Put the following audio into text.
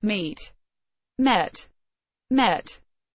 meet, met, met.